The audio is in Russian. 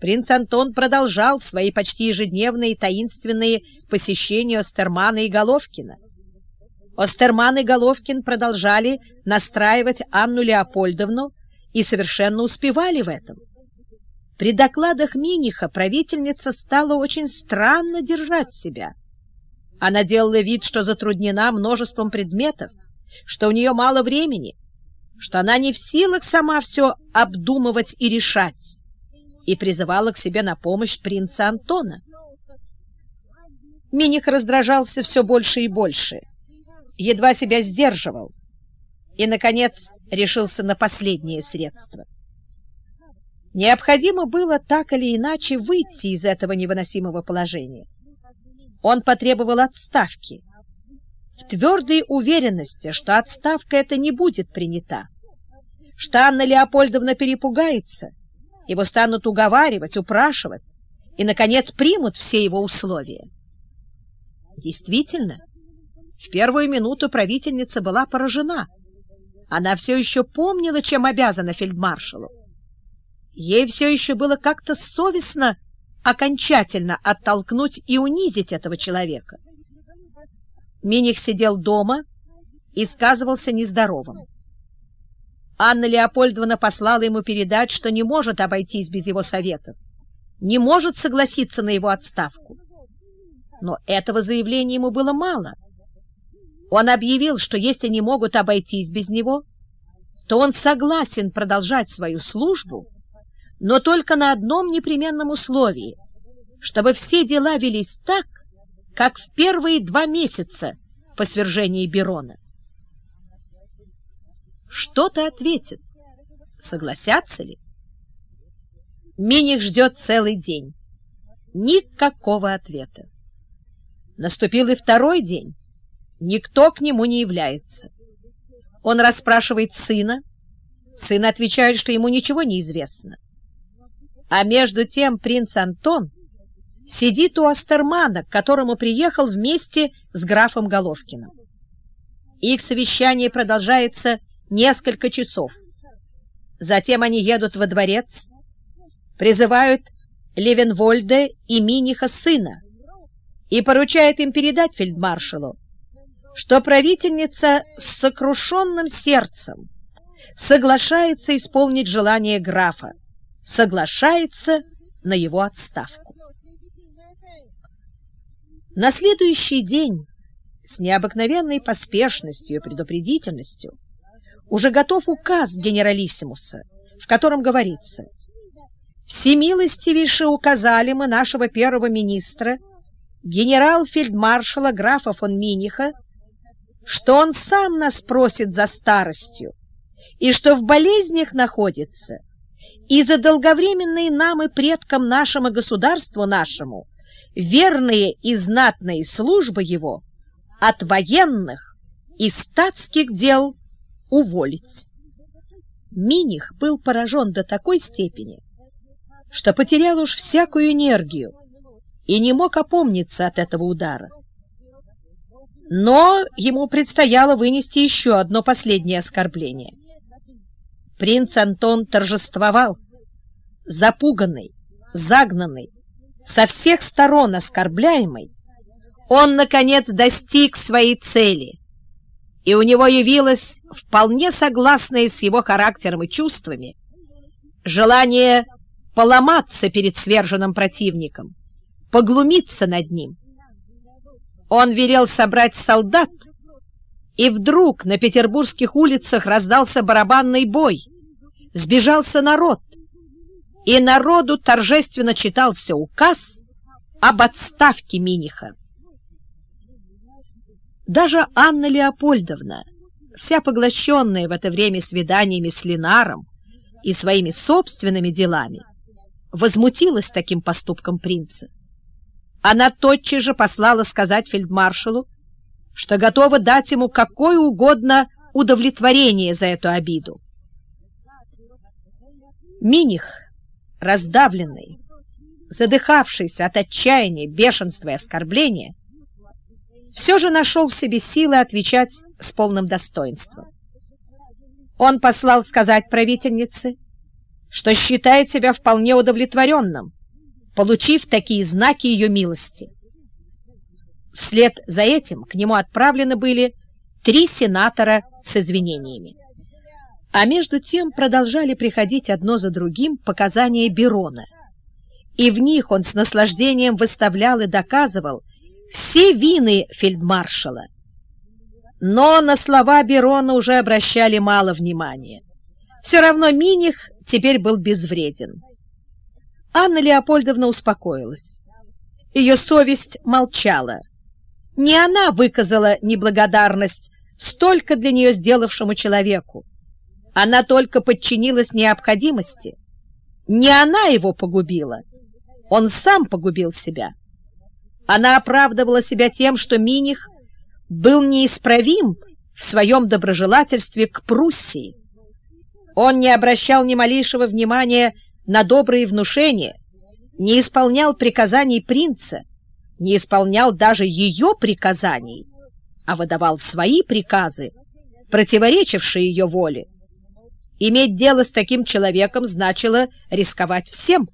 принц Антон продолжал свои почти ежедневные таинственные посещения Остермана и Головкина. Остерман и Головкин продолжали настраивать Анну Леопольдовну и совершенно успевали в этом. При докладах Миниха правительница стала очень странно держать себя. Она делала вид, что затруднена множеством предметов, что у нее мало времени, что она не в силах сама все обдумывать и решать, и призывала к себе на помощь принца Антона. Миних раздражался все больше и больше, едва себя сдерживал, и, наконец, решился на последнее средство — Необходимо было так или иначе выйти из этого невыносимого положения. Он потребовал отставки, в твердой уверенности, что отставка эта не будет принята, что Анна Леопольдовна перепугается, его станут уговаривать, упрашивать и, наконец, примут все его условия. Действительно, в первую минуту правительница была поражена. Она все еще помнила, чем обязана фельдмаршалу. Ей все еще было как-то совестно окончательно оттолкнуть и унизить этого человека. Миних сидел дома и сказывался нездоровым. Анна Леопольдовна послала ему передать, что не может обойтись без его советов, не может согласиться на его отставку. Но этого заявления ему было мало. Он объявил, что если не могут обойтись без него, то он согласен продолжать свою службу но только на одном непременном условии, чтобы все дела велись так, как в первые два месяца по свержении Берона. Что-то ответит. Согласятся ли? Миних ждет целый день. Никакого ответа. Наступил и второй день. Никто к нему не является. Он расспрашивает сына. Сын отвечает, что ему ничего не известно. А между тем принц Антон сидит у Астермана, к которому приехал вместе с графом Головкиным. Их совещание продолжается несколько часов. Затем они едут во дворец, призывают Левенвольда и Миниха сына и поручают им передать фельдмаршалу, что правительница с сокрушенным сердцем соглашается исполнить желание графа соглашается на его отставку. На следующий день с необыкновенной поспешностью и предупредительностью уже готов указ генералиссимуса, в котором говорится «Всемилостивейше указали мы нашего первого министра, генерал-фельдмаршала графа фон Миниха, что он сам нас просит за старостью и что в болезнях находится и за долговременные нам и предкам нашему государству нашему верные и знатные службы его от военных и статских дел уволить. Миних был поражен до такой степени, что потерял уж всякую энергию и не мог опомниться от этого удара. Но ему предстояло вынести еще одно последнее оскорбление — Принц Антон торжествовал, запуганный, загнанный, со всех сторон оскорбляемый, он, наконец, достиг своей цели, и у него явилось, вполне согласное с его характером и чувствами, желание поломаться перед сверженным противником, поглумиться над ним. Он велел собрать солдат и вдруг на петербургских улицах раздался барабанный бой. Сбежался народ, и народу торжественно читался указ об отставке Миниха. Даже Анна Леопольдовна, вся поглощенная в это время свиданиями с Ленаром и своими собственными делами, возмутилась таким поступком принца. Она тотчас же послала сказать фельдмаршалу, что готова дать ему какое угодно удовлетворение за эту обиду. Миних, раздавленный, задыхавшийся от отчаяния, бешенства и оскорбления, все же нашел в себе силы отвечать с полным достоинством. Он послал сказать правительнице, что считает себя вполне удовлетворенным, получив такие знаки ее милости. Вслед за этим к нему отправлены были три сенатора с извинениями. А между тем продолжали приходить одно за другим показания Берона, и в них он с наслаждением выставлял и доказывал все вины фельдмаршала. Но на слова Берона уже обращали мало внимания. Все равно Миних теперь был безвреден. Анна Леопольдовна успокоилась. Ее совесть молчала. Не она выказала неблагодарность столько для нее сделавшему человеку. Она только подчинилась необходимости. Не она его погубила, он сам погубил себя. Она оправдывала себя тем, что Миних был неисправим в своем доброжелательстве к Пруссии. Он не обращал ни малейшего внимания на добрые внушения, не исполнял приказаний принца, не исполнял даже ее приказаний, а выдавал свои приказы, противоречившие ее воле. Иметь дело с таким человеком значило рисковать всем.